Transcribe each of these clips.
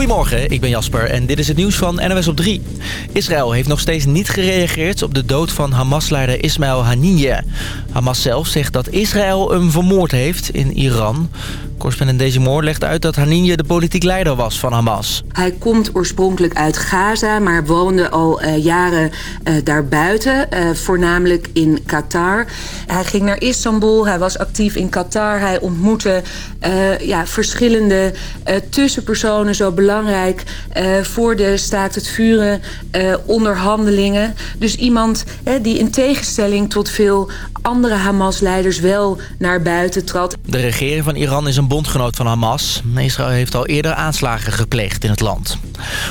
Goedemorgen, ik ben Jasper en dit is het nieuws van NOS op 3. Israël heeft nog steeds niet gereageerd op de dood van Hamas-leider Ismail Haniyeh. Hamas zelf zegt dat Israël hem vermoord heeft in Iran. Correspondent Deze legt uit dat Haniyeh de politiek leider was van Hamas. Hij komt oorspronkelijk uit Gaza, maar woonde al uh, jaren uh, daarbuiten. Uh, voornamelijk in Qatar. Hij ging naar Istanbul, hij was actief in Qatar. Hij ontmoette ja, verschillende tussenpersonen, zo belangrijk... voor de staakt het vuren onderhandelingen. Dus iemand die in tegenstelling tot veel andere Hamas-leiders wel naar buiten trad. De regering van Iran is een bondgenoot van Hamas. Israël heeft al eerder aanslagen gepleegd in het land.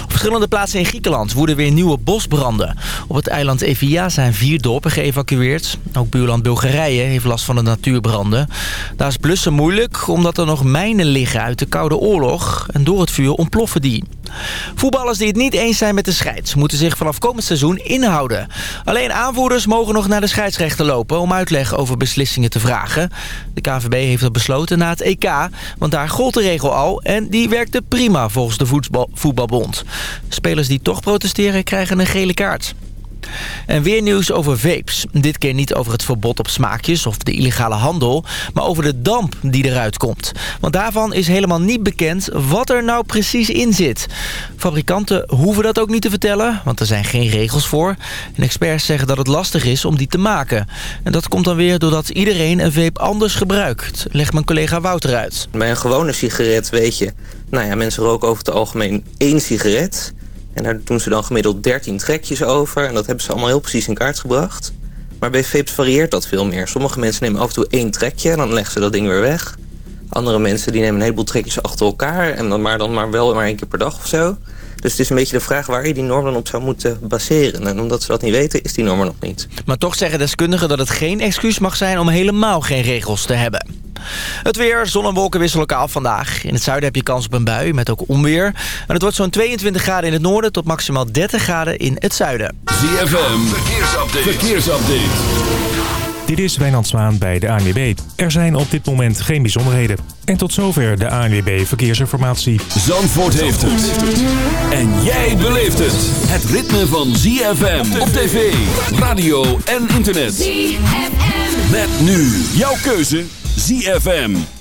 Op verschillende plaatsen in Griekenland woeden weer nieuwe bosbranden. Op het eiland Evia zijn vier dorpen geëvacueerd. Ook buurland Bulgarije heeft last van de natuurbranden. Daar is blussen moeilijk omdat er nog mijnen liggen uit de Koude Oorlog. En door het vuur ontploffen die. Voetballers die het niet eens zijn met de scheids... moeten zich vanaf komend seizoen inhouden. Alleen aanvoerders mogen nog naar de scheidsrechter lopen... om uitleg over beslissingen te vragen. De KVB heeft dat besloten na het EK... want daar gold de regel al en die werkte prima volgens de voetbalbond. Spelers die toch protesteren krijgen een gele kaart. En weer nieuws over vapes. Dit keer niet over het verbod op smaakjes of de illegale handel... maar over de damp die eruit komt. Want daarvan is helemaal niet bekend wat er nou precies in zit. Fabrikanten hoeven dat ook niet te vertellen, want er zijn geen regels voor. En experts zeggen dat het lastig is om die te maken. En dat komt dan weer doordat iedereen een vape anders gebruikt. Legt mijn collega Wouter uit. Bij een gewone sigaret weet je... nou ja, mensen roken over het algemeen één sigaret... En daar doen ze dan gemiddeld 13 trekjes over. En dat hebben ze allemaal heel precies in kaart gebracht. Maar bij vapes varieert dat veel meer. Sommige mensen nemen af en toe één trekje en dan leggen ze dat ding weer weg. Andere mensen die nemen een heleboel trekjes achter elkaar... en dan maar, dan maar wel maar één keer per dag of zo. Dus het is een beetje de vraag waar je die norm dan op zou moeten baseren. En omdat ze dat niet weten, is die norm er nog niet. Maar toch zeggen deskundigen dat het geen excuus mag zijn om helemaal geen regels te hebben. Het weer, zon en wolken wisselen elkaar af vandaag. In het zuiden heb je kans op een bui, met ook onweer. En het wordt zo'n 22 graden in het noorden tot maximaal 30 graden in het zuiden. ZFM, verkeersupdate. verkeersupdate. Dit is Wijnand Zwaan bij de ANWB. Er zijn op dit moment geen bijzonderheden. En tot zover de ANWB Verkeersinformatie. Zandvoort heeft het. En jij beleeft het. Het ritme van ZFM op tv, radio en internet. ZFM. Met nu jouw keuze ZFM.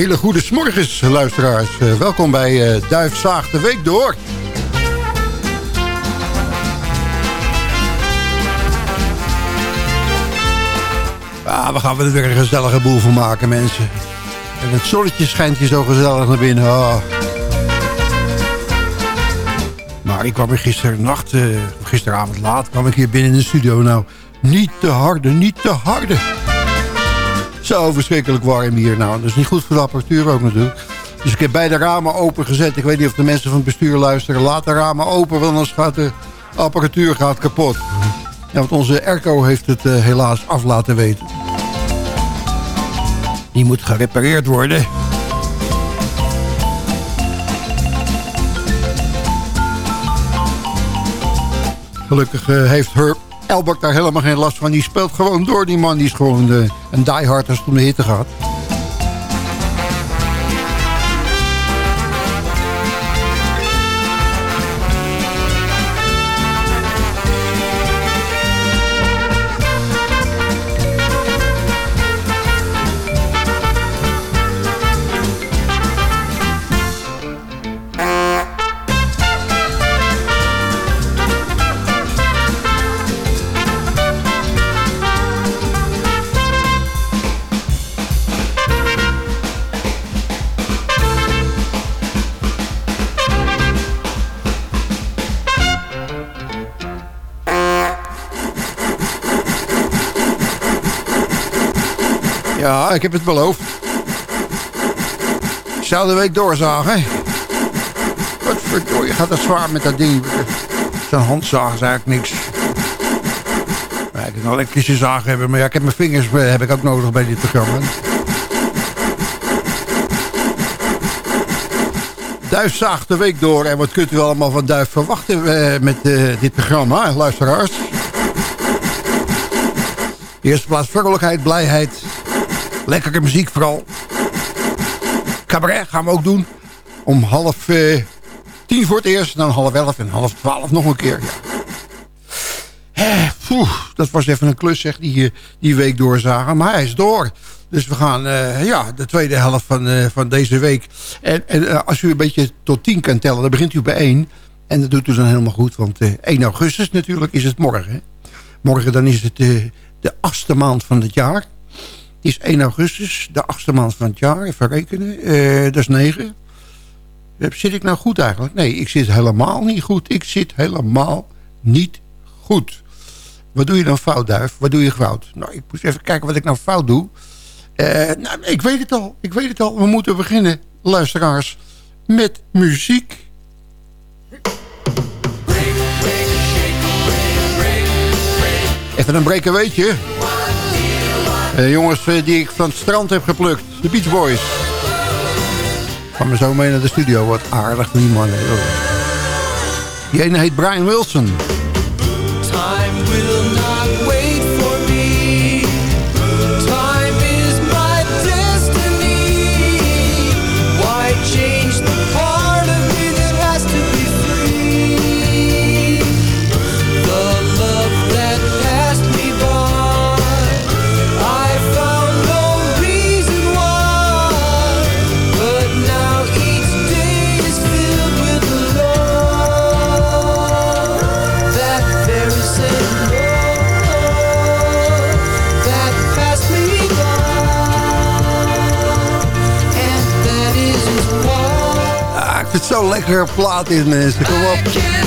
Hele goede smorgens, luisteraars. Uh, welkom bij uh, Duif Zaag de Week Door. Ah, we gaan er weer een gezellige boel van maken, mensen. En het zonnetje schijnt hier zo gezellig naar binnen. Oh. Maar ik kwam er gisternacht, uh, gisteravond laat, kwam ik hier binnen in de studio. Nou, niet te harde, niet te harde. Zo verschrikkelijk warm hier. Nou, dat is niet goed voor de apparatuur ook natuurlijk. Dus ik heb beide ramen open gezet. Ik weet niet of de mensen van het bestuur luisteren. Laat de ramen open, want anders gaat de apparatuur gaat kapot. Ja, want onze airco heeft het uh, helaas af laten weten. Die moet gerepareerd worden. Gelukkig uh, heeft Herb Elbert daar helemaal geen last van. Die speelt gewoon door. Die man die is gewoon de, een diehard als het om de hitte gaat. Ik heb het beloofd. Zou de week doorzagen. Wat verdorie, gaat dat zwaar met dat ding. Zo'n handzaag is eigenlijk niks. Ja, ik kan elektrische zagen hebben, maar ja, ik heb mijn vingers heb ik ook nodig bij dit programma. Duif zaagt de week door. En wat kunt u allemaal van Duif verwachten uh, met uh, dit programma, luisteraars? Eerste plaats vrolijkheid, blijheid. Lekkere muziek vooral. Cabaret gaan we ook doen. Om half uh, tien voor het eerst. Dan half elf en half twaalf nog een keer. Poeh, dat was even een klus zeg, die, die week doorzagen. Maar hij is door. Dus we gaan uh, ja, de tweede helft van, uh, van deze week. En, en als u een beetje tot tien kan tellen, dan begint u bij één. En dat doet u dan helemaal goed, want 1 augustus natuurlijk is het morgen. Morgen dan is het de achtste maand van het jaar. Is 1 augustus, de achtste maand van het jaar. Even rekenen, dat is 9. Zit ik nou goed eigenlijk? Nee, ik zit helemaal niet goed. Ik zit helemaal niet goed. Wat doe je dan fout, Duif? Wat doe je fout? Nou, ik moet even kijken wat ik nou fout doe. Uh, nou, ik weet het al. Ik weet het al. We moeten beginnen, luisteraars, met muziek. Even een breakaweetje. Uh, jongens uh, die ik van het strand heb geplukt. De Beach Boys. Gaan we zo mee naar de studio. Wat aardig die man. Die ene heet Brian Wilson. Time Zo lekker plaat in mensen. Kom op.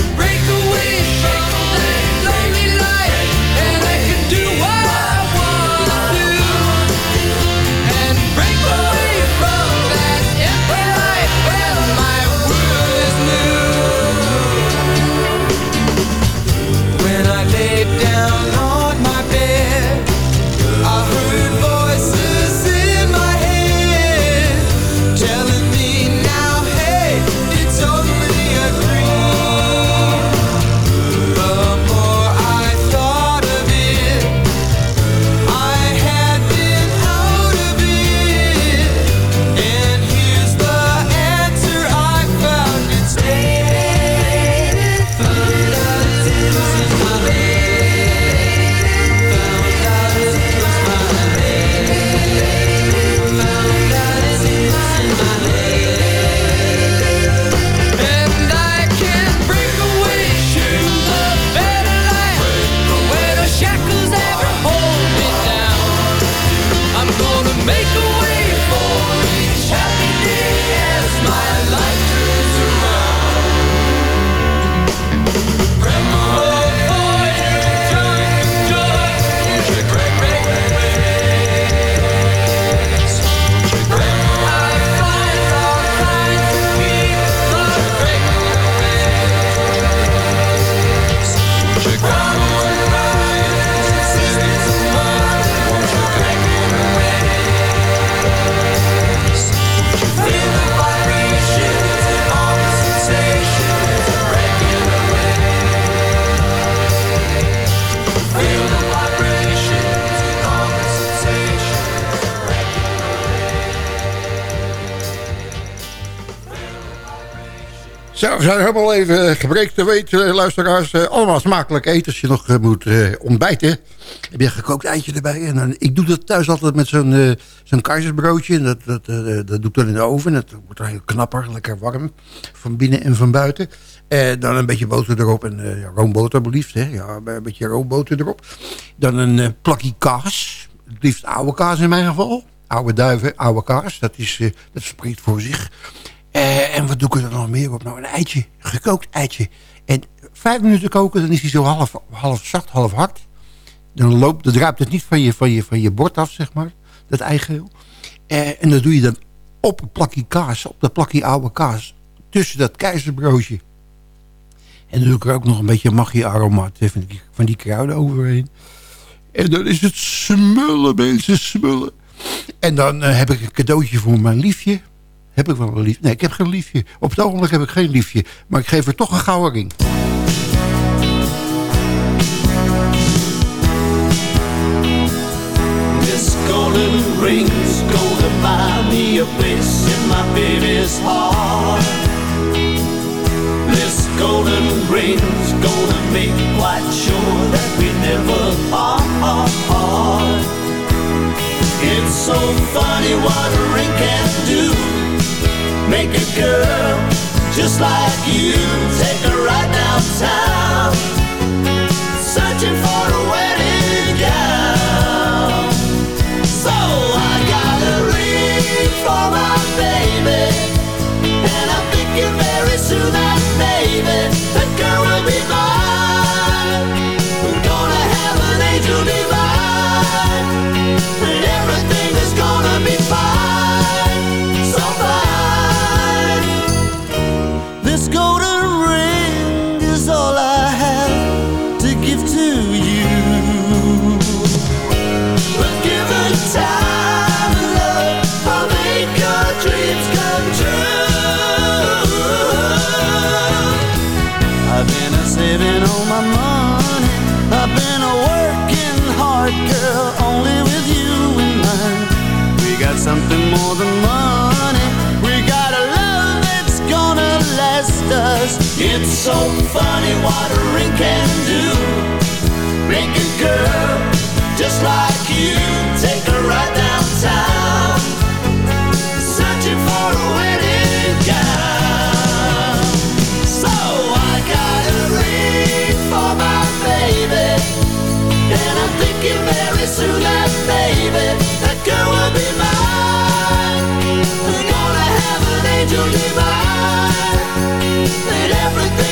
Zo, we zijn helemaal even gebreekt te weten, luisteraars. Eh, allemaal smakelijk eten als je nog eh, moet eh, ontbijten. Heb je gekookt eitje erbij. En dan, ik doe dat thuis altijd met zo'n eh, zo'n keizersbroodje. Dat, dat, eh, dat doe ik dan in de oven. Dat wordt dan heel knapper, lekker warm. Van binnen en van buiten. Eh, dan een beetje boter erop. En eh, ja, roomboter. Hè? Ja, een beetje roomboter erop. Dan een eh, plakje kaas. Het liefst oude kaas in mijn geval. Oude duiven, oude kaas. Dat, is, eh, dat spreekt voor zich. Eh, en wat doe ik er dan nog meer op? Nou, een eitje. Gekookt eitje. En vijf minuten koken, dan is hij zo half, half zacht, half hard. Dan, loopt, dan druipt het niet van je, van, je, van je bord af, zeg maar. Dat eigeel. Eh, en dat doe je dan op een plakje kaas. Op dat plakje oude kaas. Tussen dat keizerbroodje. En dan doe ik er ook nog een beetje magie aromaat van van die kruiden overheen. En dan is het smullen, mensen, smullen. En dan heb ik een cadeautje voor mijn liefje. Heb ik wel een liefje? Nee, ik heb geen liefje. Op het ogenblik heb ik geen liefje. Maar ik geef er toch een gouden ring. This golden ring's gonna buy me a place in my baby's heart. This golden ring's gonna make quite sure that we never part. It's so funny what a ring can do Make a girl just like you. Take her right downtown. Searching for So funny what a ring can do. Make a girl just like you. Take her right downtown. Searching for a wedding gown. So I got a ring for my baby. And I'm thinking very soon that maybe that girl will be mine. We're gonna have an angel divine. And everything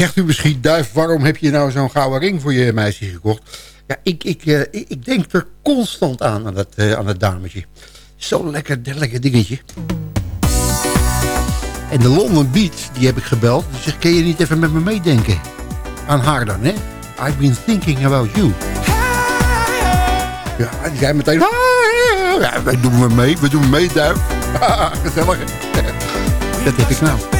Zegt u misschien, Duif, waarom heb je nou zo'n gouden ring voor je meisje gekocht? Ja, ik, ik, eh, ik, denk er constant aan, aan dat, eh, aan dat dametje. Zo'n lekker, lekker dingetje. En de London Beat, die heb ik gebeld. Die zegt, kun je niet even met me meedenken? Aan haar dan, hè? I've been thinking about you. Ja, die zei meteen... Ja, wij doen we mee, we doen mee, Duif. Gezellig. Dat heb ik nou.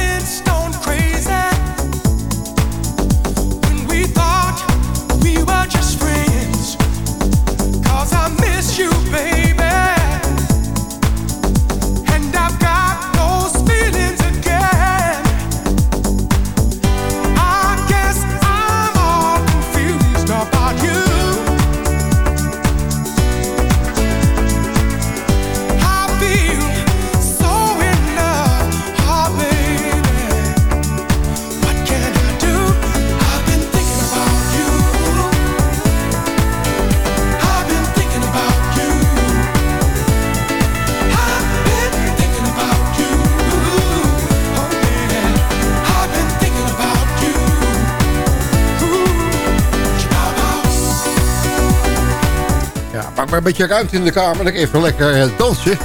Een beetje ruimte in de kamer. Dan even lekker eh, dansen.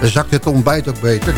Dan zakt het ontbijt ook beter.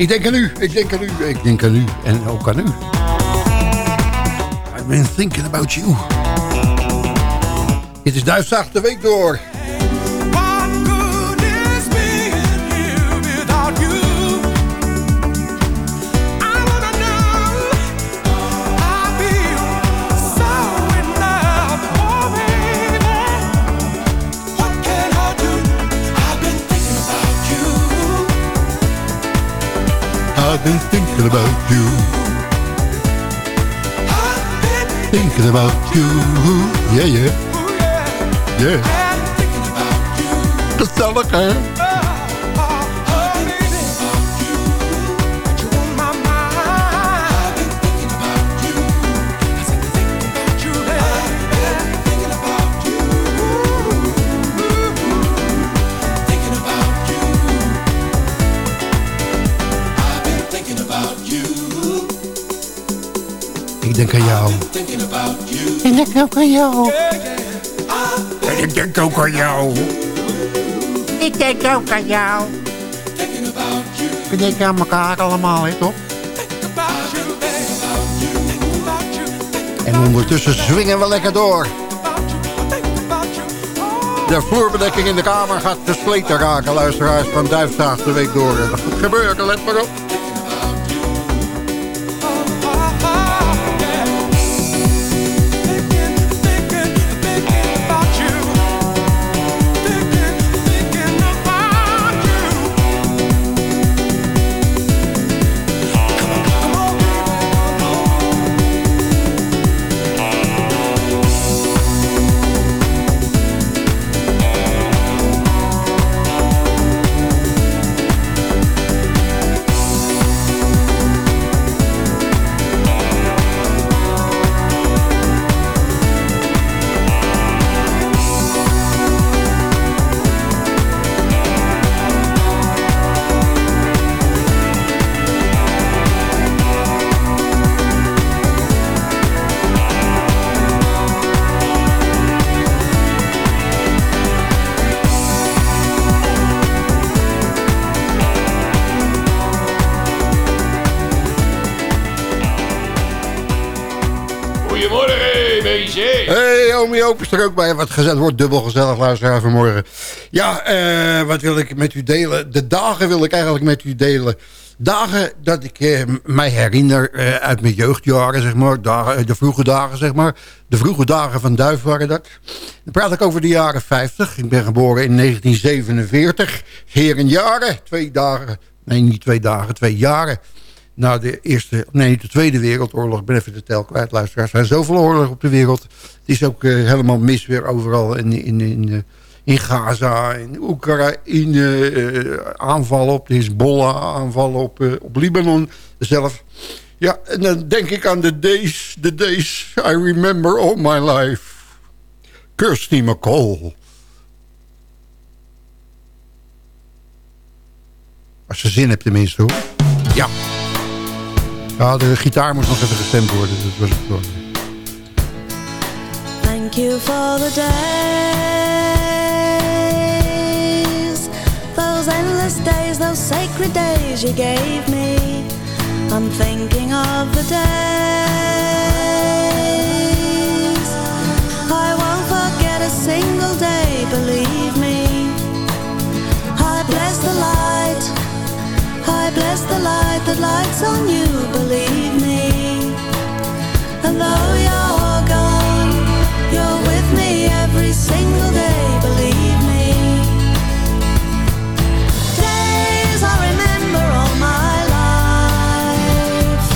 Ik denk aan u, ik denk aan u, ik denk aan u en ook aan u. I've been thinking about you. Dit is Duitsdag de week door. I've been thinking about you. I've been Thinking about you. Yeah, yeah, yeah. yeah. And thinking about you. Gezellig, hè? Denk aan jou. Ik denk ook aan jou. En ik denk ook aan jou. Ik denk ook aan jou. We denken aan elkaar allemaal, hè, toch? En ondertussen zwingen we lekker door. De vloerbedekking in de kamer gaat versleten raken, luisteraars van Duifzaag de week door. Dat gaat gebeuren, let maar op. Joop is er ook bij. Wat gezellig, wordt dubbel gezellig luisteraar vanmorgen. Ja, eh, wat wil ik met u delen? De dagen wil ik eigenlijk met u delen. Dagen dat ik eh, mij herinner eh, uit mijn jeugdjaren, zeg maar. De vroege dagen, zeg maar. De vroege dagen van Duif waren dat. Dan praat ik over de jaren 50. Ik ben geboren in 1947. Heren jaren. Twee dagen. Nee, niet twee dagen, twee jaren. Na de eerste, nee, de Tweede Wereldoorlog. Ik ben even de tel kwijt, luisteraars. Er zijn zoveel oorlogen op de wereld. Het is ook eh, helemaal mis weer overal in, in, in, eh, in Gaza, in Oekraïne. eh, aanvallen op de Hezbollah, aanvallen op, op Libanon zelf. Ja, en dan denk ik aan de days, the days I remember all my life. Kirsty McCall. Als ze zin hebt tenminste hoor. Ja. Ja, de gitaar moest nog even gestemd worden. Dat was het gewoon. Thank you for the days, those endless days, those sacred days you gave me. I'm thinking of the days. I won't I the light that lights on you, believe me. And though you're gone, you're with me every single day, believe me. Days I remember all my life.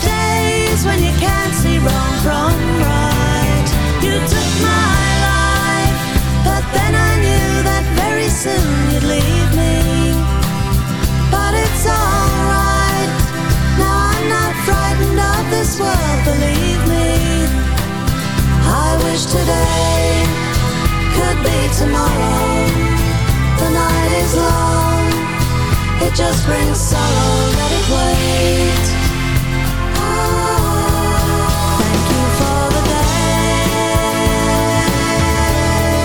Days when you can't see wrong from right. You took my life, but then I knew that very soon wish today could be tomorrow. The night is long, it just brings sorrow. Let it wait. Ah, thank you for the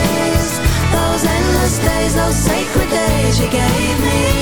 days, those endless days, those sacred days you gave me.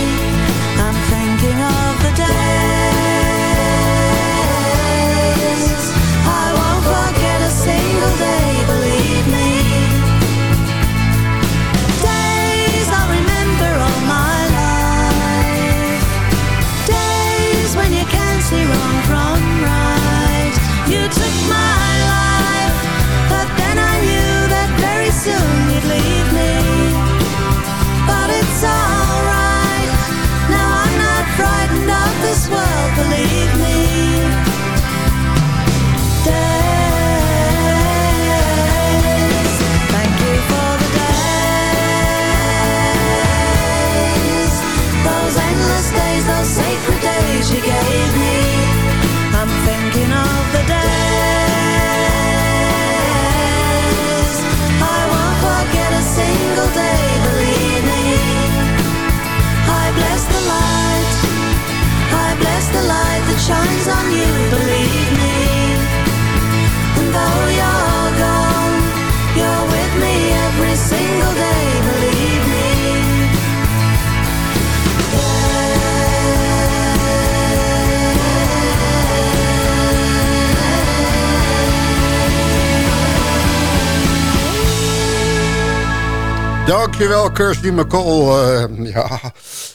Dankjewel, Kirsty McCall. Eh, ja,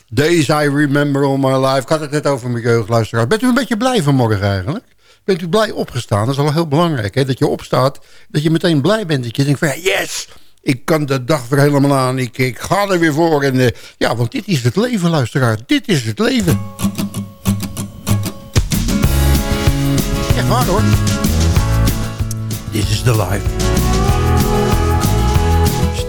days I remember all my life. Ik had het net over mijn jeugdluisteraar. Bent u een beetje blij vanmorgen eigenlijk? Bent u blij opgestaan? Dat is al heel belangrijk, hè? Dat je opstaat, dat je meteen blij bent. Dat je denkt van, yes, ik kan de dag weer helemaal aan. Ik, ik ga er weer voor. En, eh, ja, want dit is het leven, luisteraar. Dit is het leven. Echt waar, hoor. This is the life.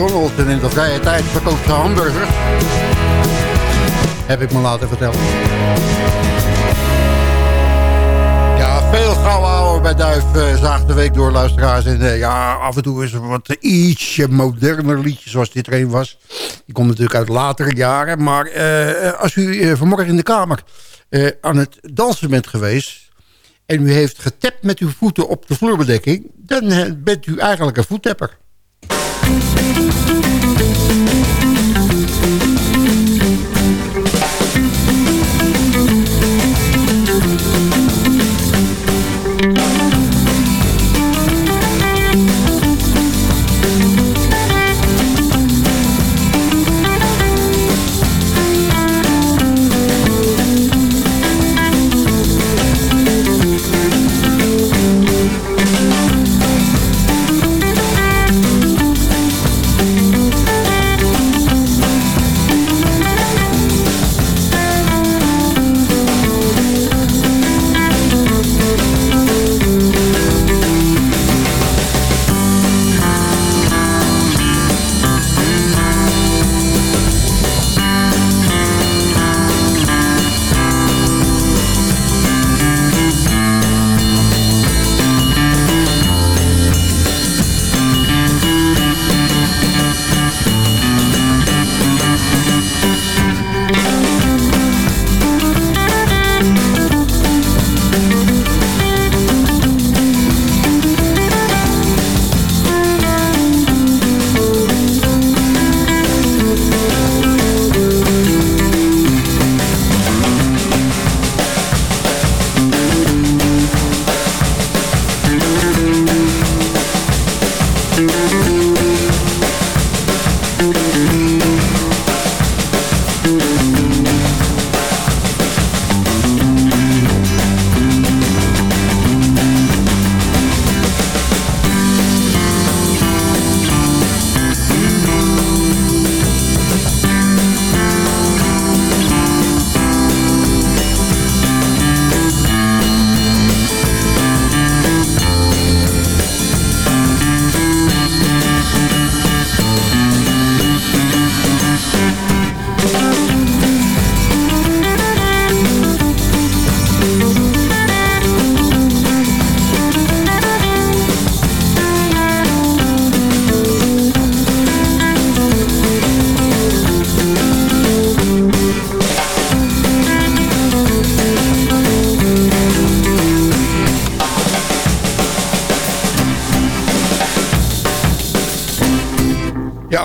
En in de vrije tijd verkoopt ze hamburgers. Heb ik me laten vertellen. Ja, veel gauw bij Duif uh, de week door luisteraars. En uh, ja, af en toe is er wat ietsje moderner liedje zoals dit er een was. Die komt natuurlijk uit latere jaren. Maar eh, als u vanmorgen in de kamer aan het dansen bent geweest en u heeft getapt met uw voeten op de vloerbedekking... dan bent u eigenlijk een voettapper.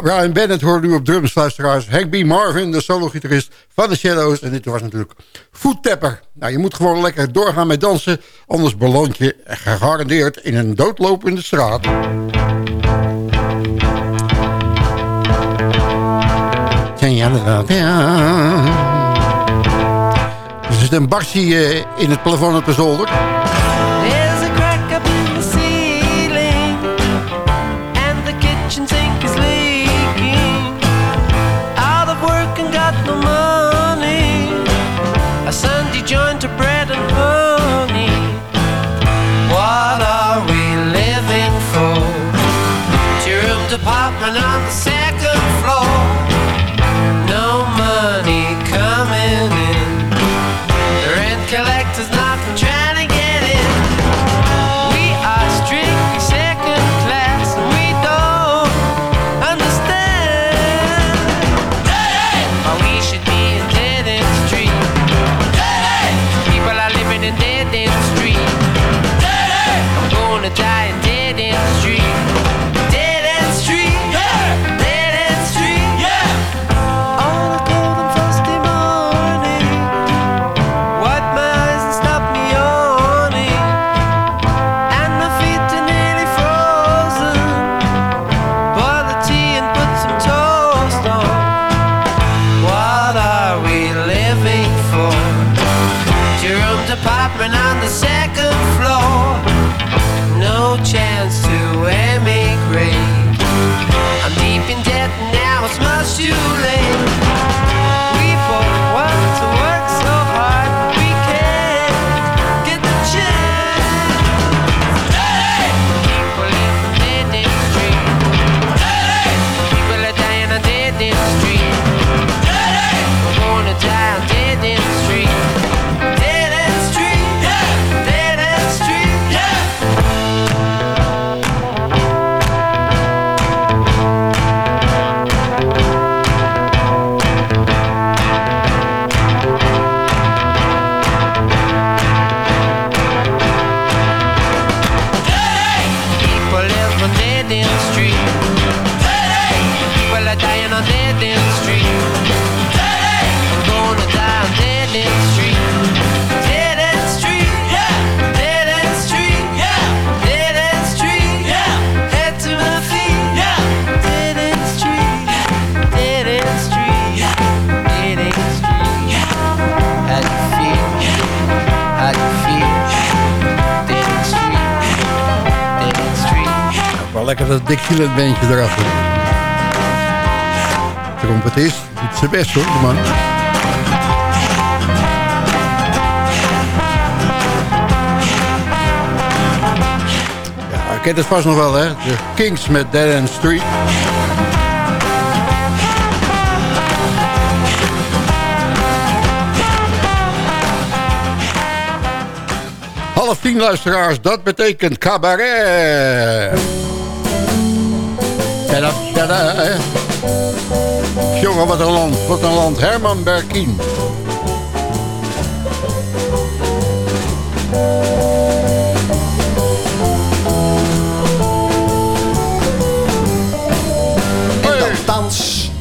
Brian Bennett hoorde u op drums, luisteraars. Hank B. Marvin, de solo-gitarist van The Shadows. En dit was natuurlijk Voettapper. Nou, je moet gewoon lekker doorgaan met dansen. Anders beland je gegarandeerd in een doodlopende straat. Er zit een barsie eh, in het plafond op de zolder. Got no money. A Sunday joint of lekker dat Dixieland bandje erachter. Trompetist, doet zijn best hoor, de man. Ja, ik ken het vast nog wel hè. De Kings met Dead End Street. Half tien luisteraars, dat betekent cabaret. Tada, hè. Jongen, wat een land, wat een land. Herman Berkien.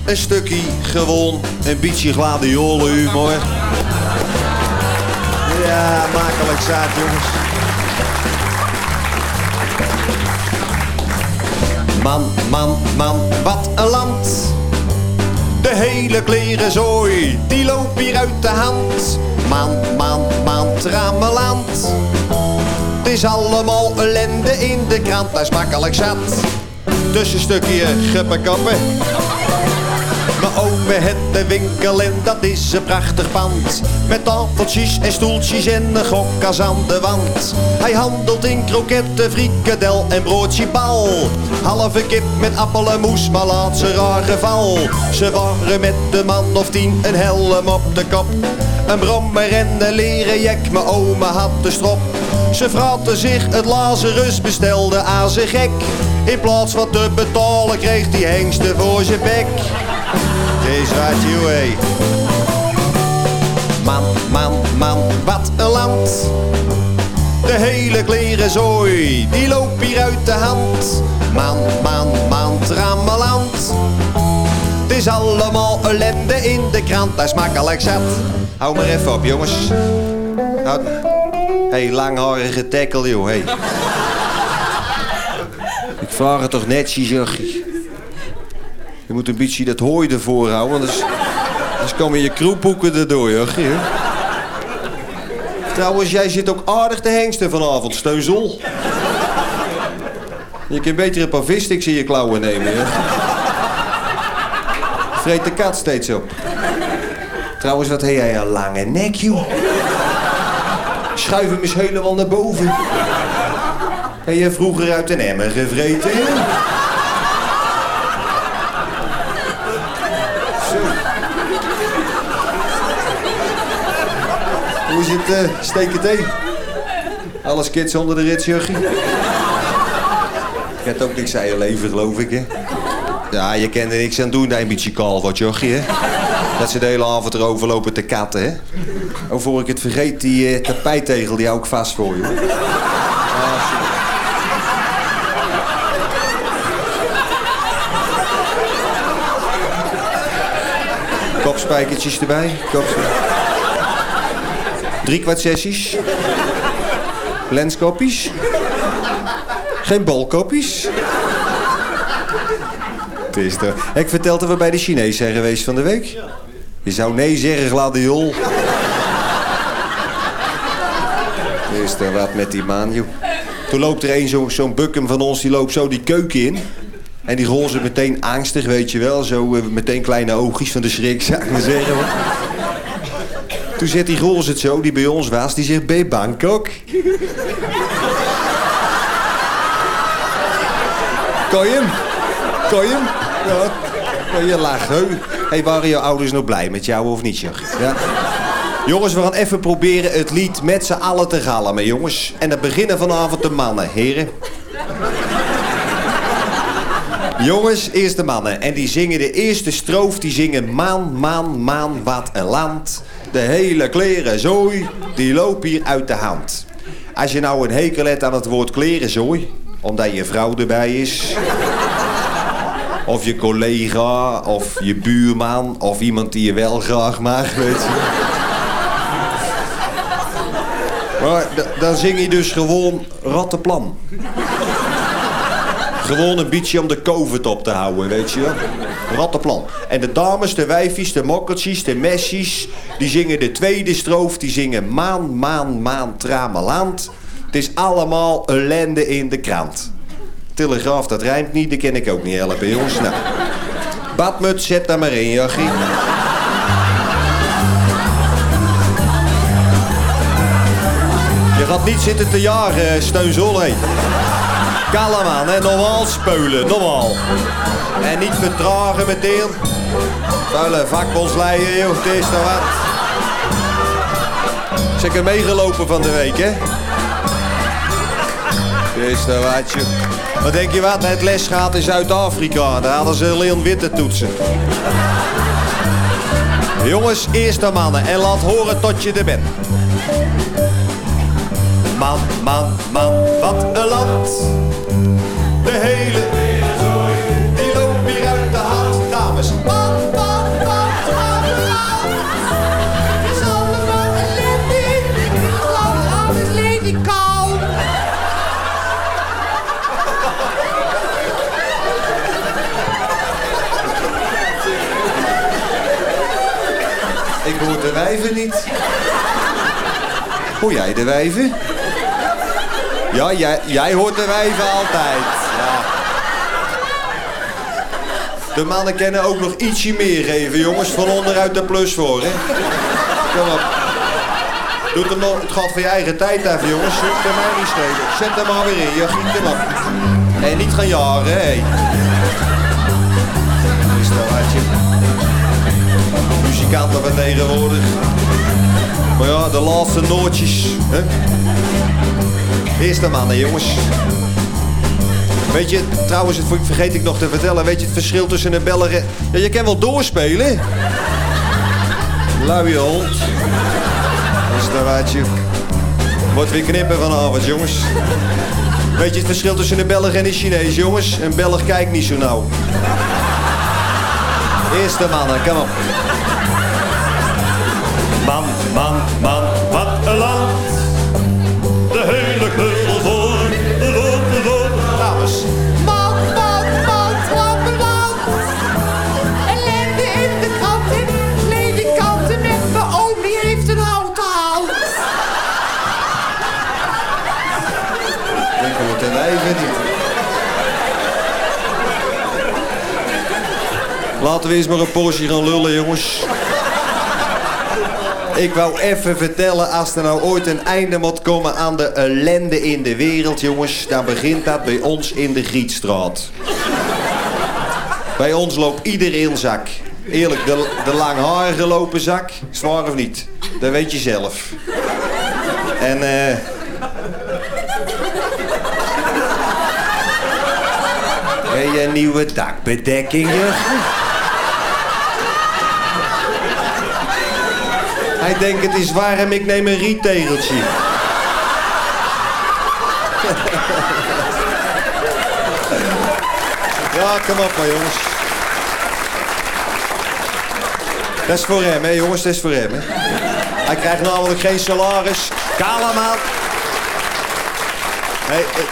Een stukje gewoon, een beetje gladiolen humor. Ja, makkelijk zaad jongens. Man, man, man, wat een land. De hele klerenzooi, die loopt hier uit de hand. Man, man, man, trammeland. Het is allemaal ellende in de krant, dat is makkelijk zat. Tussenstukje guppenkappen. Mijn oom het winkel en dat is een prachtig pand. Met tafeltjes en stoeltjes en een gokkas aan de wand. Hij handelt in kroketten, frikadel en broodje bal. Halve kip met appel moes, maar laat ze raar geval. Ze waren met de man of tien, een helm op de kop. Een brommer en een leren jek, mijn oma had de strop. Ze vraten zich het Lazarus bestelde aan zijn gek. In plaats van te betalen kreeg die hengsten voor zijn bek. Is wat je weet. Man, man, man, wat een land. De hele kleren zooi, die loopt hier uit de hand. Man, man, man, trammeland. Het is allemaal ellende in de krant, dat is makkelijk zat. Hou maar even op, jongens. Hé, hey, langharige tekkel, joh, hey. Ik vraag het toch netjes, jochie. Je moet een beetje dat hooi ervoor houden, anders, anders komen je kroephoeken erdoor, hè. Trouwens, jij zit ook aardig te hengsten vanavond, Steuzel. Je kunt beter een paar vissticks in je klauwen nemen, hè. Vreet de kat steeds op. Trouwens, wat heb jij een lange nek, joh. Schuif hem eens helemaal naar boven. Heb je vroeger uit een emmer gevreten? Het, eh steken thee? Alles kids onder de rits, Jurgie? Je hebt ook niks aan je leven, geloof ik, hè? Ja, je kan er niks aan doen, dat beetje kaal wordt, Jurgie? Dat ze de hele avond erover lopen te katten, hè? Oh, voor ik het vergeet, die eh, tapijtegel, die hou ik vast voor je. Ah. Kopspijkertjes erbij. Kopspijker. Drie kwart sessies. Lenskoppies. Geen bolkoppies. Het is toch... Ik vertelde we bij de Chinees zijn geweest van de week. Je zou nee zeggen, gladiol. Het is er wat met die man, joh. Toen loopt er een zo- zo'n bukkem van ons, die loopt zo die keuken in. En die roze meteen angstig, weet je wel. Zo eh, meteen kleine oogjes van de schrik, zou ik zeggen. Toen zegt die roze het zo, die bij ons was, die zegt, je Bangkok? Kon je hem? Kon je hem? Ja. Je lacht, hè? Hey, waren jouw ouders nog blij met jou of niet, zeg? Ja? Jongens, we gaan even proberen het lied met z'n allen te galmen, jongens. En dat beginnen vanavond de mannen, heren. Jongens, eerst de mannen. En die zingen de eerste stroof, die zingen maan, maan, maan, wat een land. De hele kleren zooi, die lopen hier uit de hand. Als je nou een hekel hebt aan het woord klerenzooi, omdat je vrouw erbij is... Of je collega, of je buurman, of iemand die je wel graag mag, weet je. Maar dan zing je dus gewoon rattenplan. Gewoon een beetje om de covid op te houden, weet je wel. Rattenplan. En de dames, de wijfies, de mokkertjes, de messies... die zingen de tweede stroof, die zingen maan, maan, maan, trameland. Het is allemaal ellende in de krant. Telegraaf, dat rijmt niet, dat ken ik ook niet helpen, jongens. Nou, badmuts, zet daar maar in, Jachie. Je gaat niet zitten te jagen, Steunzol, hé. Kalm aan, hè. Normaal speulen, normaal. En niet vertragen meteen. Vuile vakbondsleier, joh. Het is toch wat. Zeker meegelopen van de week, hè? Het is wat, joh. Wat denk je wat? Het les gaat in Zuid-Afrika. Daar hadden ze Leon Witte toetsen. Jongens, eerst de mannen. En laat horen tot je er bent. Man, man, man, wat een land. Hele wereldzooi, die loopt hier uit de hand. Dames, man, wat een land. Het is allemaal ellende krant. Alles leef ik. Ik hoor de wijven niet. Hoor jij de wijven? Ja, jij, jij hoort de wijven altijd. Ja. De mannen kennen ook nog ietsje meer geven, jongens. Van onderuit de plus voor, hè. Kom op. Doe hem nog, het gaat voor je eigen tijd even, jongens. Zet er mij niet schelen. Zet hem maar weer in, je giet hem op. En niet gaan jagen, hè. Is. Muzikanten van tegenwoordig. Maar ja, de laatste nootjes. Hè? Eerste mannen, jongens. Weet je, trouwens, het vergeet ik nog te vertellen. Weet je het verschil tussen een Belg en... Ja, je kan wel doorspelen. Luie hond. Dat is dat wat je... Wordt weer knippen vanavond, jongens. Weet je het verschil tussen een Belg en een Chinees, jongens? Een Belg kijkt niet zo nauw. Eerste mannen, kom op. Man, man, man, Laten we eens maar een poosje gaan lullen, jongens. Ik wou even vertellen, als er nou ooit een einde moet komen aan de ellende in de wereld, jongens, dan begint dat bij ons in de Grietstraat. Bij ons loopt iedereen zak. Eerlijk, de, de langharige lopen zak, zwaar of niet? Dat weet je zelf. En eh... Heb je een nieuwe dakbedekking, Hij denkt het is warm, ik neem een riettegeltje. Ja, kom op maar jongens. Dat is voor hem, hè jongens, dat is voor hem, hè. Hij krijgt namelijk geen salaris. Kale man. Hey, ik,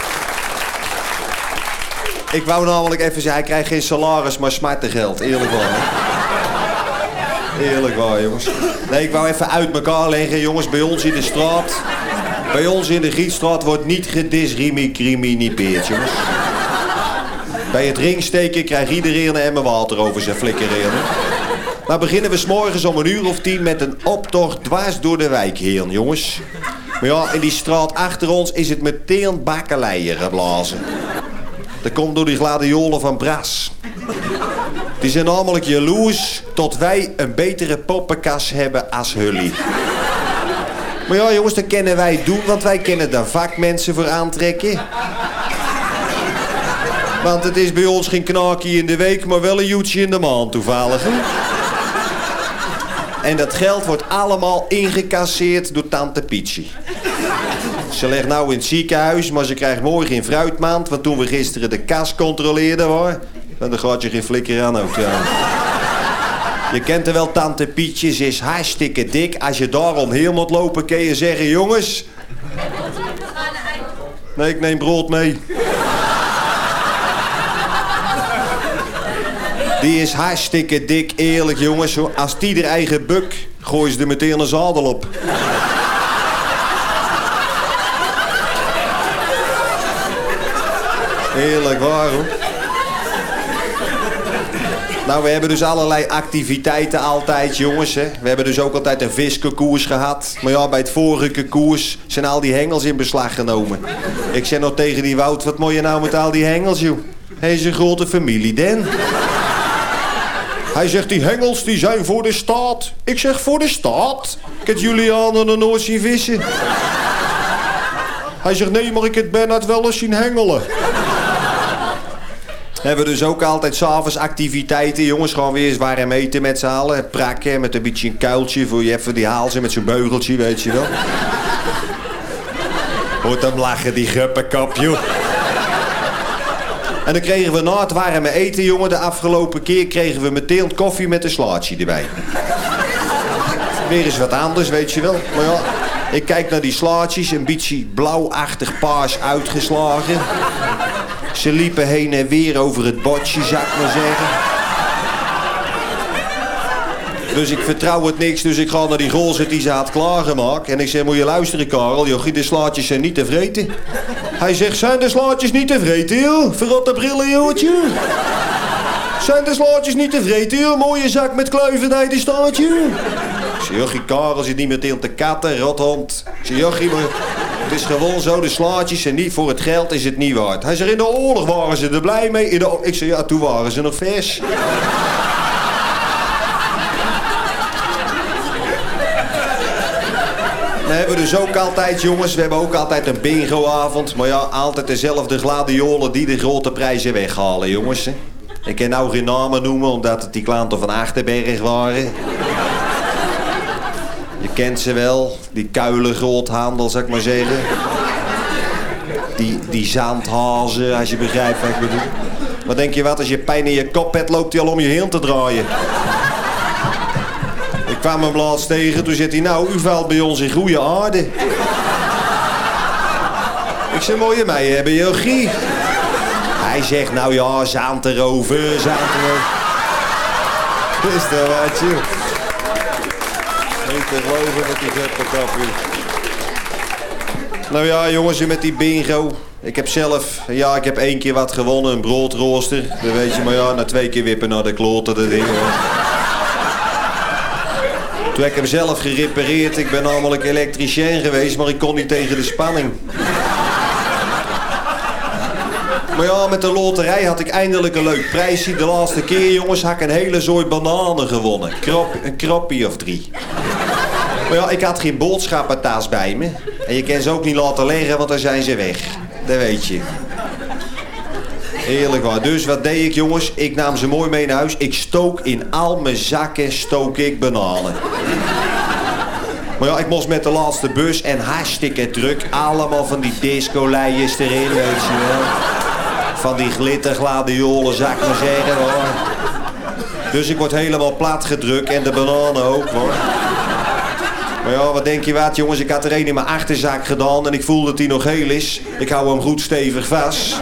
ik wou namelijk even zeggen, hij krijgt geen salaris, maar smartengeld. Eerlijk waar. Eerlijk waar, jongens. Nee, ik wou even uit elkaar leggen, jongens. Bij ons in de straat... Bij ons in de Gietstraat wordt niet gediscrimineerd, jongens. Bij het ringsteken krijgt iedereen een emmer water over zijn flikker heen. hè. Nou beginnen we s'morgens om een uur of tien met een optocht dwars door de wijk heen, jongens. Maar ja, in die straat achter ons is het meteen bakkeleien geblazen. Dat komt door die gladiolen van Bras. Die zijn namelijk jaloers tot wij een betere poppenkas hebben als jullie. Maar ja, jongens, dat kennen wij doen, want wij kennen daar vakmensen voor aantrekken. Want het is bij ons geen knaakje in de week, maar wel een joetje in de maand toevallig. En dat geld wordt allemaal ingecasseerd door tante Pietje. Ze ligt nou in het ziekenhuis, maar ze krijgt morgen in fruitmaand. Want toen we gisteren de kas controleerden, hoor. Dan gaat je geen flikker aan ook, ja. Je kent er wel, tante Pietje, ze is hartstikke dik. Als je daarom heel moet lopen, kun je zeggen... Jongens... Nee, ik neem brood mee. Die is hartstikke dik, eerlijk jongens. Als die er eigen buk, gooien ze er meteen een zadel op. Eerlijk waar hoor. Nou, we hebben dus allerlei activiteiten altijd, jongens. Hè. We hebben dus ook altijd een visconcours gehad. Maar ja, bij het vorige koers zijn al die hengels in beslag genomen. Ik zei nog tegen die Wout, wat moet je nou met al die hengels, joh? Hij is een grote familie, Den. Hij zegt, die hengels die zijn voor de staat. Ik zeg, voor de staat? Ik heb Julian nog nooit zien vissen. Hij zegt, nee, maar ik heb Bernard wel eens zien hengelen. Hebben we dus ook altijd s'avonds activiteiten. Jongens, gewoon weer eens warm eten met z'n allen. Prakken met een beetje een kuiltje voor je even die haalzen met zijn beugeltje, weet je wel. Hoort hem lachen, die guppenkap, joh. En dan kregen we na het warme eten, jongen, de afgelopen keer kregen we meteen koffie met een slaatje erbij. Weer eens wat anders, weet je wel. Maar ja, ik kijk naar die slaatjes, een beetje blauwachtig paars uitgeslagen. Ze liepen heen en weer over het bordje, zou ik maar zeggen. Dus ik vertrouw het niks, dus ik ga naar die gozer die ze had klaargemaakt. En ik zeg, moet je luisteren Karel, jochie, de slaatjes zijn niet te vreten. Hij zegt, zijn de slaatjes niet te vreten, joh? Verrotte brillen, johje. Zijn de slaatjes niet te vreten, joh? Mooie zak met kluiven die staat, joh. Ik zeg, jochie, Karel zit niet meteen te katten, rothond. Ik zeg, jochie, het is gewoon zo, de slaatjes zijn niet voor het geld, is het niet waard. Hij zegt, in de oorlog waren ze er blij mee. Ik zeg, ja, toen waren ze nog vers. We hebben dus ook altijd, jongens, we hebben ook altijd een bingoavond. Maar ja, altijd dezelfde gladiolen die de grote prijzen weghalen, jongens. Ik kan nou geen namen noemen, omdat het die klanten van Achterberg waren. Kent ze wel. Die kuilige rothandel, zou ik maar zeggen. Die, die zandhazen, als je begrijpt wat ik bedoel. Wat denk je wat, als je pijn in je kop hebt, loopt hij al om je heen te draaien. Ik kwam hem laatst tegen, toen zit hij, nou, u valt bij ons in goede aarde. Ik zei, mooie mij hebben, Jochie. Hij zegt, nou ja, zaan roven. Is dat wat, joh? Niet te geloven met die zeppelkapje. Nou ja, jongens, met die bingo. Ik heb zelf, ja, ik heb één keer wat gewonnen, een broodrooster. Dat weet je, maar ja, na twee keer wippen naar de kloten, dat ding. hoor. Toen heb ik hem zelf gerepareerd. Ik ben namelijk elektricien geweest, maar ik kon niet tegen de spanning. Maar ja, met de loterij had ik eindelijk een leuk prijsje. De laatste keer, jongens, had ik een hele zooi bananen gewonnen. Krop, een kroppie of drie. Ja, ik had geen boodschappentaas bij me. En je kan ze ook niet laten liggen, want dan zijn ze weg. Dat weet je. Eerlijk waar. Dus wat deed ik, jongens? Ik nam ze mooi mee naar huis. Ik stook in al mijn zakken stook ik bananen. Maar ja, ik moest met de laatste bus en hartstikke druk. Allemaal van die discolijers erin, weet je wel. Van die glittergladiolen, zou ik maar zeggen, hoor. Dus ik word helemaal plat gedrukt en de bananen ook, hoor. Maar ja, wat denk je wat, jongens? Ik had er een in mijn achterzak gedaan en ik voel dat hij nog heel is. Ik hou hem goed stevig vast.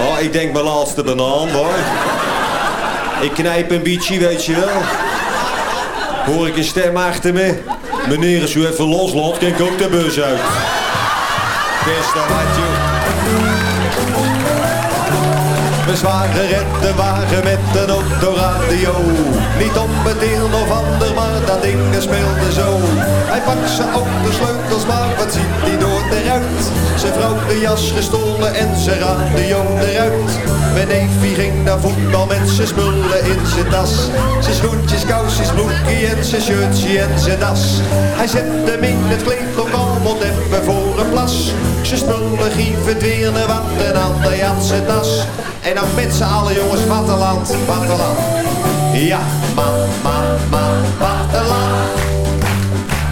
Oh, ik denk mijn laatste banaan, hoor. Ik knijp een beetje, weet je wel. Hoor ik een stem achter me. Meneer, als u even loslaat, kan ik ook de bus uit. Best dan wat, joh. Waren gered, de wagen met een autoradio. Niet op het een of ander, maar dat ding speelde zo. Hij pakt zijn autosleutels, maar wat ziet hij door eruit? Zijn vrouw de jas gestolen en zijn radio eruit. Mijn neefje ging naar voetbal met zijn spullen in zijn tas. Zijn schoentjes, kousjes, broekie en zijn shirtje en zijn das. Hij zette hem in het kleedlokaal, want even voor een plas. Zijn spullen gieven weer naar wat en ander had zijn tas. En met z'n allen jongens, wat een land, land. Ja, man, man, man, wat een land.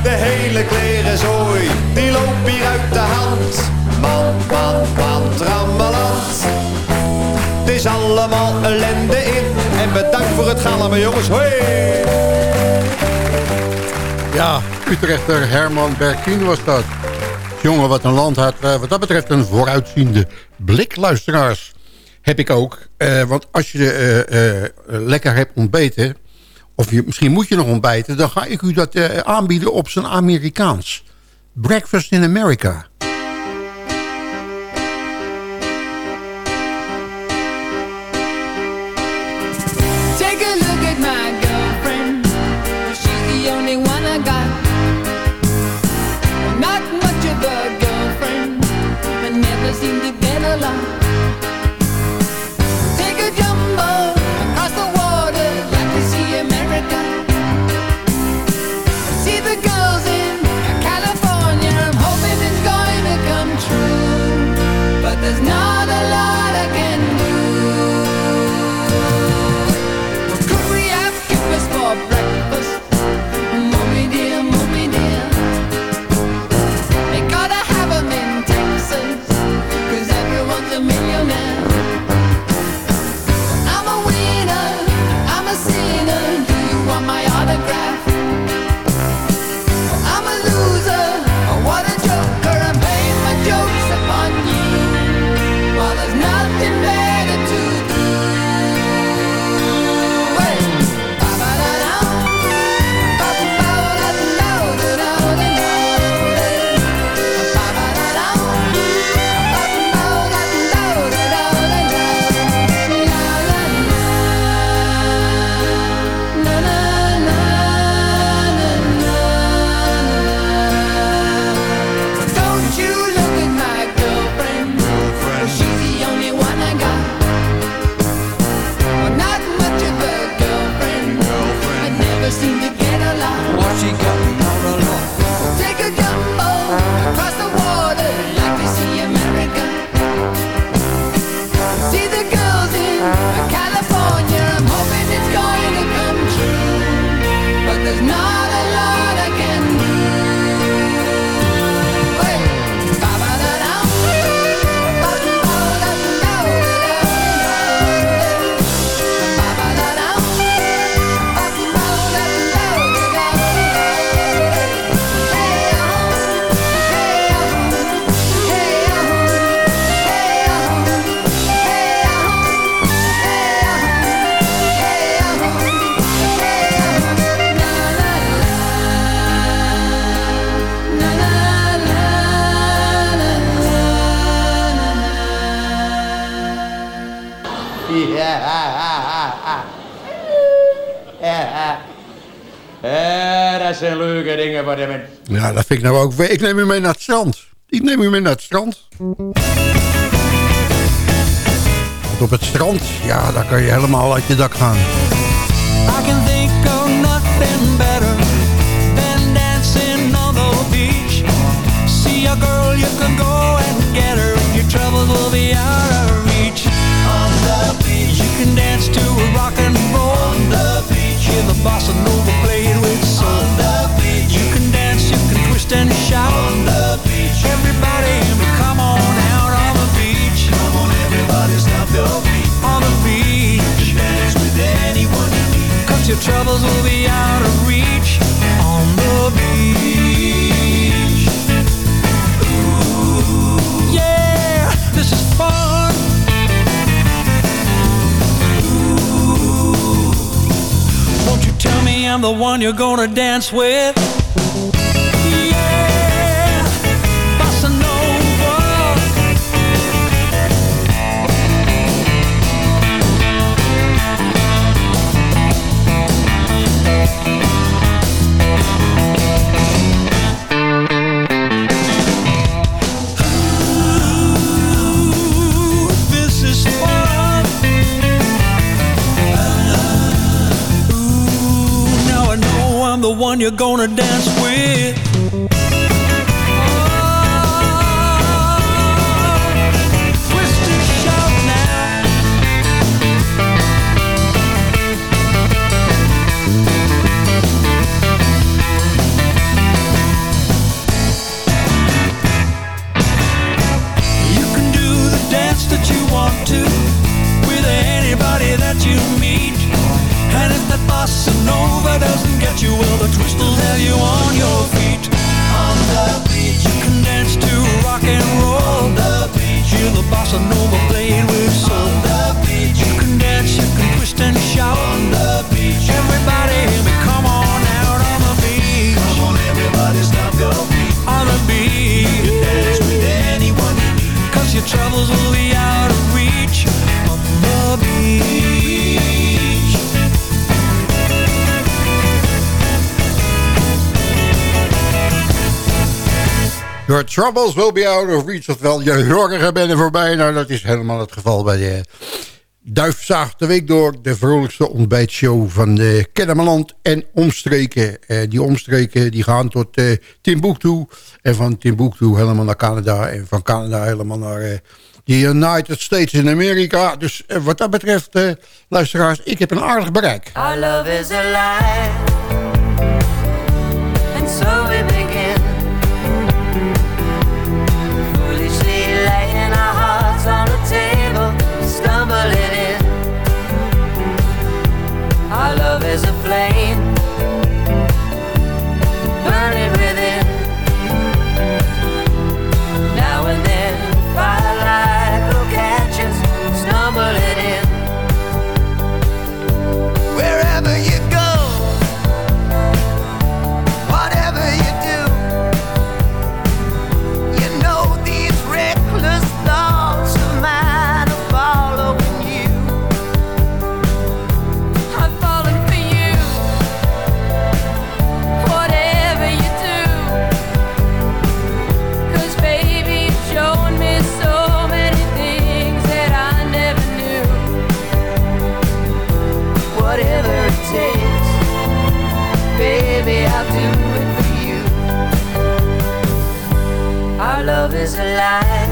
De hele klerenzooi, die loopt hier uit de hand. Man, man, man, trammeland. Het is allemaal ellende in. En bedankt voor het galmen jongens, hoi. Ja, Utrechter Herman Berkien was dat. Jongen, wat een land had. eh, wat dat betreft een vooruitziende blik, luisteraars. Heb ik ook. Eh, want als je eh, lekker hebt ontbeten... of je, misschien moet je nog ontbijten... dan ga ik u dat aanbieden op zijn Amerikaans. Breakfast in America. Ja, dat vind ik nou ook. Ik neem u mee naar het strand. Ik neem u mee naar het strand. Want op het strand, ja, daar kan je helemaal uit je dak gaan. I can think of nothing better than dancing on the beach. See a girl, you can go and get her. Your troubles will be out of reach. On the beach, you can dance to rock and roll. On the beach, hear the bossa nova I'm the one you're gonna dance with? One you're gonna dance with. Your troubles will be out of reach. Oftewel, je zorgen ben er voorbij. Nou, dat is helemaal het geval bij de Duifzaag de Week door. De vrolijkste ontbijtshow van de Kennemerland en omstreken. Eh, die omstreken die gaan tot eh, Timbuktu. En van Timbuktu helemaal naar Canada. En van Canada helemaal naar eh, de United States in Amerika. Dus eh, wat dat betreft, eh, luisteraars, ik heb een aardig bereik. Our love is alive, and so is alive.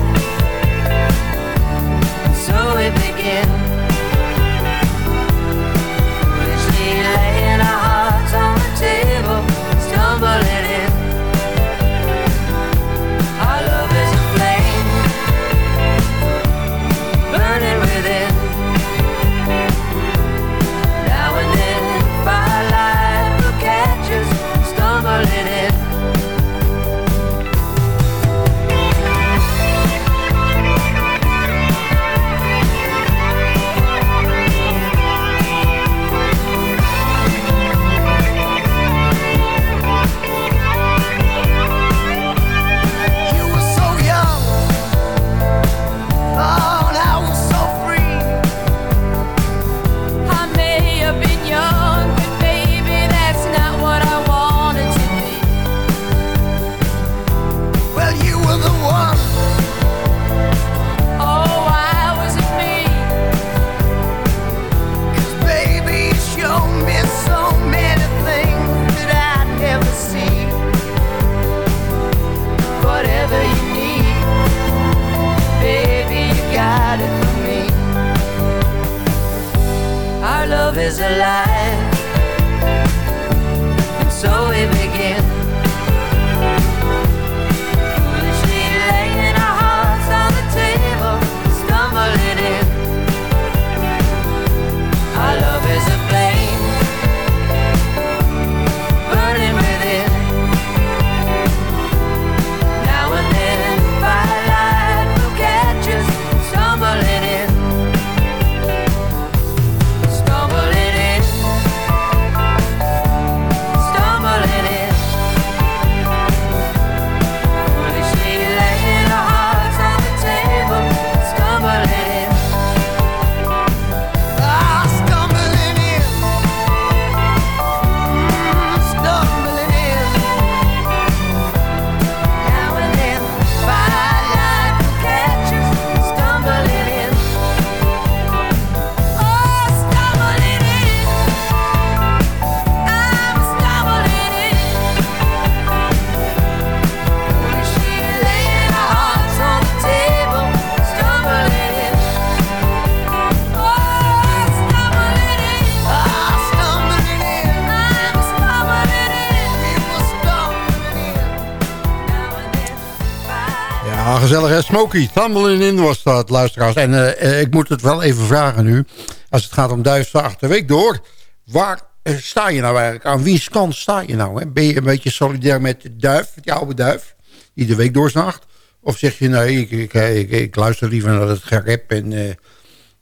Smokey, Tumbling In was dat, luisteraars. En eh, eh, ik moet het wel even vragen nu. Als het gaat om Duifzaag de Week door. Waar eh, sta je nou eigenlijk? Aan wiens kant sta je nou? Hè? Ben je een beetje solidair met de duif, die oude duif? Die de week doorzaagt? Of zeg je, nee, ik, ik, ik, luister liever naar het gerep en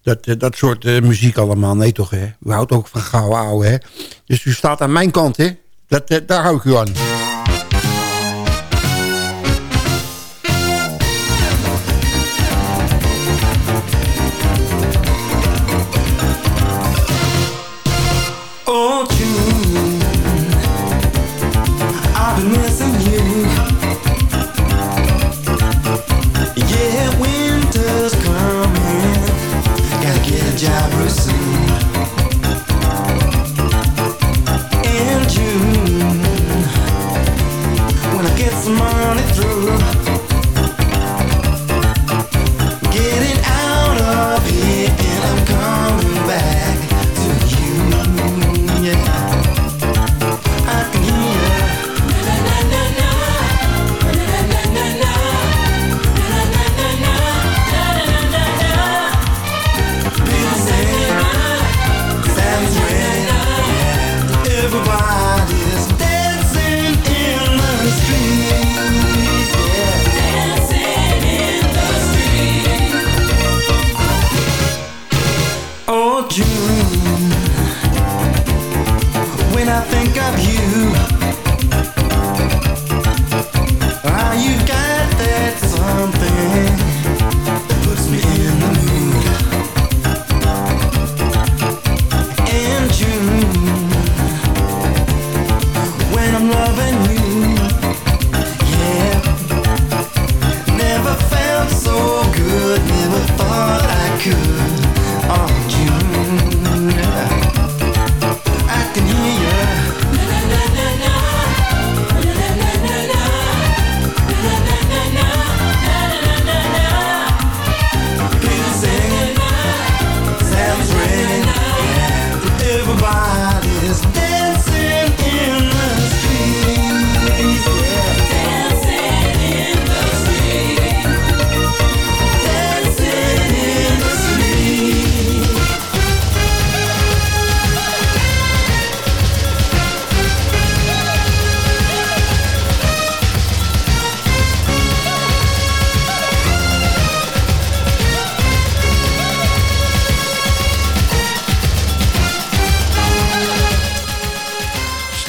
dat, dat soort muziek allemaal. Nee toch, hè? U houdt ook van gouden ouwe, hè? Dus u staat aan mijn kant, hè? Dat, daar hou ik u aan.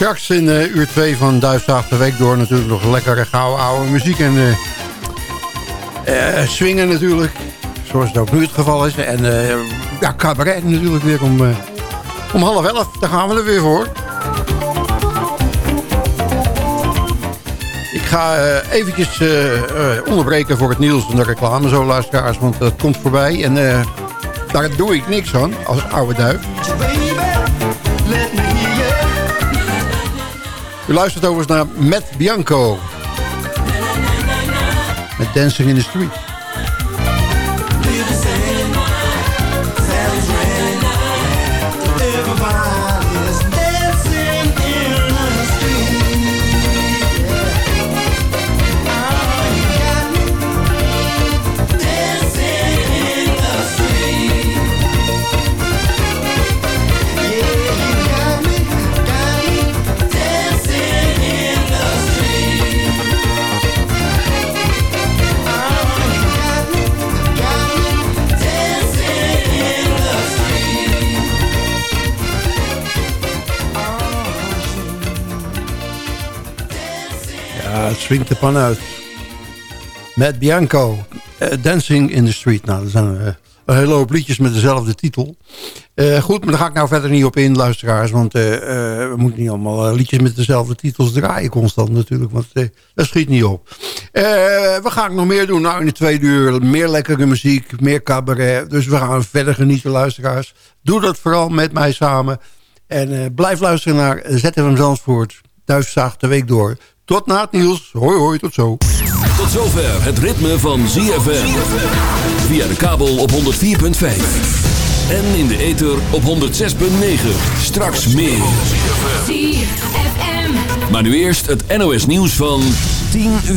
Straks in eh, uur 2 van Duifzaag de Week door natuurlijk nog lekkere gouden oude muziek en eh, swingen natuurlijk. Zoals het ook nu het geval is. En ja, cabaret natuurlijk weer om, om half elf. Daar gaan we er weer voor. Ik ga eventjes onderbreken voor het nieuws en de reclame zo luisteraars. Want dat komt voorbij. En daar doe ik niks aan als oude duif. U luistert overigens naar Matt Bianco. Met Dancing in the Street. Swingt de pan uit. Met Bianco, eh, Dancing in the Street. Nou, er zijn eh, een hele hoop liedjes met dezelfde titel. Eh, goed, maar daar ga ik nou verder niet op in, luisteraars. Want we moeten niet allemaal liedjes met dezelfde titels draaien constant natuurlijk. Want dat schiet niet op. Eh, wat ga ik nog meer doen? Nou, in de tweede uur meer lekkere muziek, meer cabaret. Dus we gaan verder genieten, luisteraars. Doe dat vooral met mij samen. En blijf luisteren naar ZFM Zandvoort. Duifzaag de week door. Tot na het nieuws. Hoi hoi, tot zo. Tot zover het ritme van ZFM. Via de kabel op 104.5. En in de ether op 106.9. Straks meer. ZFM. Maar nu eerst het NOS nieuws van 10 uur.